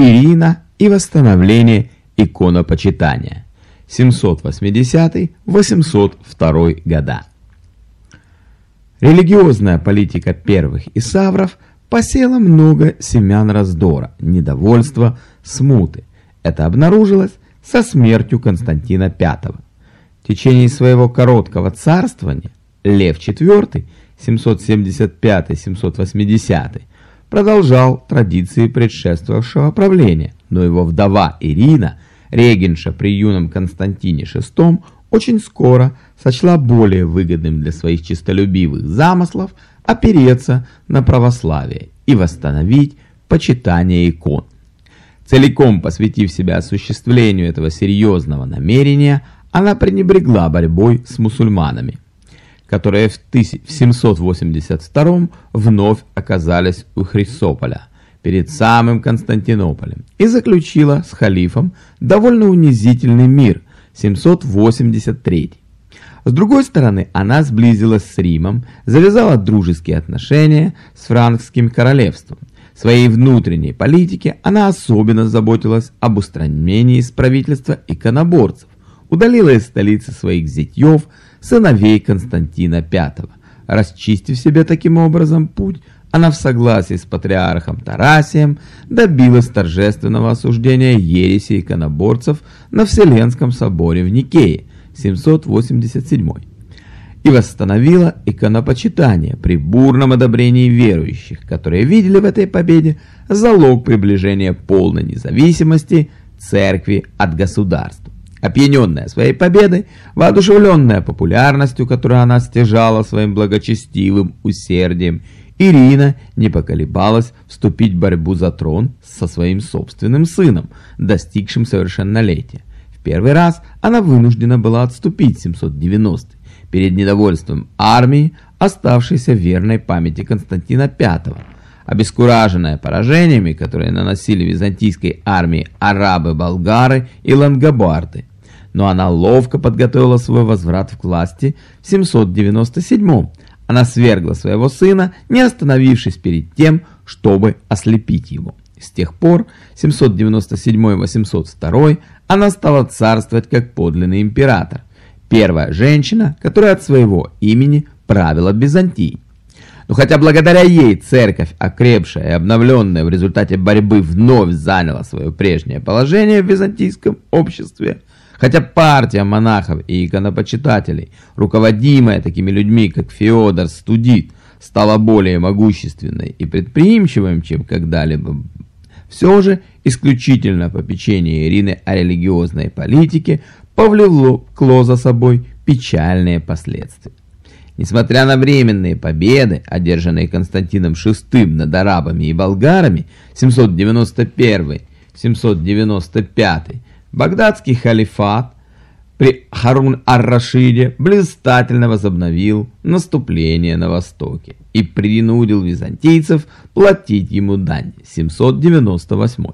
Ирина и восстановление иконопочитания 780-802 года. Религиозная политика первых исавров посела много семян раздора, недовольства, смуты. Это обнаружилось со смертью Константина V. В течение своего короткого царствования Лев IV 775-780 продолжал традиции предшествовавшего правления, но его вдова Ирина, регенша при юном Константине VI, очень скоро сочла более выгодным для своих честолюбивых замыслов опереться на православие и восстановить почитание икон. Целиком посвятив себя осуществлению этого серьезного намерения, она пренебрегла борьбой с мусульманами, которые в 782 вновь оказались у Хрисополя перед самым Константинополем и заключила с халифом довольно унизительный мир 783. С другой стороны, она сблизилась с Римом, завязала дружеские отношения с франкским королевством. В своей внутренней политике она особенно заботилась об устранении из правительства иконоборцев, удалила из столицы своих зятьев, сыновей Константина V. Расчистив себе таким образом путь, она в согласии с патриархом Тарасием добилась торжественного осуждения ереси иконоборцев на Вселенском соборе в Никее 787 и восстановила иконопочитание при бурном одобрении верующих, которые видели в этой победе залог приближения полной независимости церкви от государства. Опьяненная своей победой, воодушевленная популярностью, которую она стяжала своим благочестивым усердием, Ирина не поколебалась вступить в борьбу за трон со своим собственным сыном, достигшим совершеннолетия. В первый раз она вынуждена была отступить 790 перед недовольством армии, оставшейся верной памяти Константина V, обескураженная поражениями, которые наносили византийской армии арабы-болгары и лангобарды. Но она ловко подготовила свой возврат к власти в 797 она свергла своего сына, не остановившись перед тем, чтобы ослепить его. С тех пор, 797-802, она стала царствовать как подлинный император. Первая женщина, которая от своего имени правила Византией. Но хотя благодаря ей церковь, окрепшая и обновленная в результате борьбы, вновь заняла свое прежнее положение в византийском обществе, Хотя партия монахов и иконопочитателей, руководимая такими людьми, как Феодор Студит, стала более могущественной и предприимчивым, чем когда-либо, все же исключительно попечение Ирины о религиозной политике повлекло за собой печальные последствия. Несмотря на временные победы, одержанные Константином VI над арабами и болгарами 791-795, Багдадский халифат при Харун-ар-Рашиде блистательно возобновил наступление на востоке и принудил византийцев платить ему дань 798.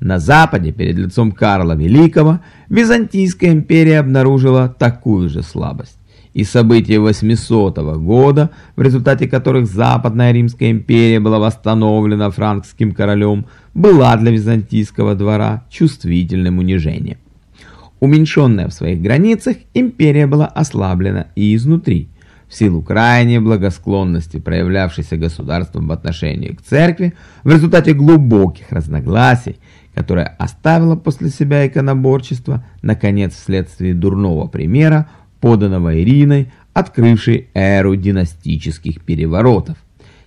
На западе, перед лицом Карла Великого, Византийская империя обнаружила такую же слабость. И события 800 года, в результате которых Западная Римская империя была восстановлена франкским королем, была для византийского двора чувствительным унижением. Уменьшенная в своих границах, империя была ослаблена и изнутри, в силу крайней благосклонности, проявлявшейся государством в отношении к церкви, в результате глубоких разногласий, которое оставило после себя иконоборчество, наконец, вследствие дурного примера, поданного Ириной, открывшей эру династических переворотов.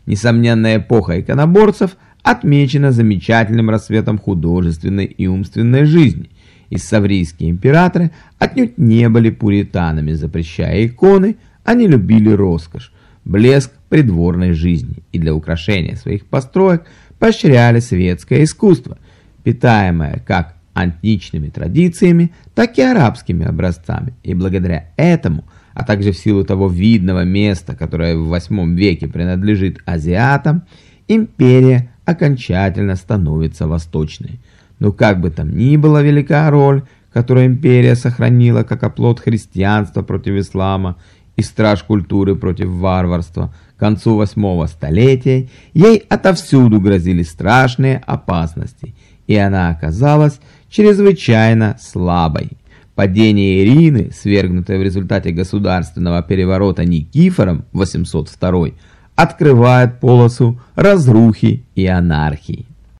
Несомненная эпоха иконоборцев – отмечена замечательным рассветом художественной и умственной жизни. Иссаврийские императоры отнюдь не были пуританами, запрещая иконы, они любили роскошь, блеск придворной жизни и для украшения своих построек поощряли светское искусство, питаемое как античными традициями, так и арабскими образцами, и благодаря этому, а также в силу того видного места, которое в VIII веке принадлежит азиатам, империя окончательно становится восточной. Но как бы там ни была велика роль, которую империя сохранила как оплот христианства против ислама и страж культуры против варварства, к концу восьмого столетия ей отовсюду грозили страшные опасности, и она оказалась чрезвычайно слабой. Падение Ирины, свергнутое в результате государственного переворота Никифором 802 открывает полосу разрухи и анархии.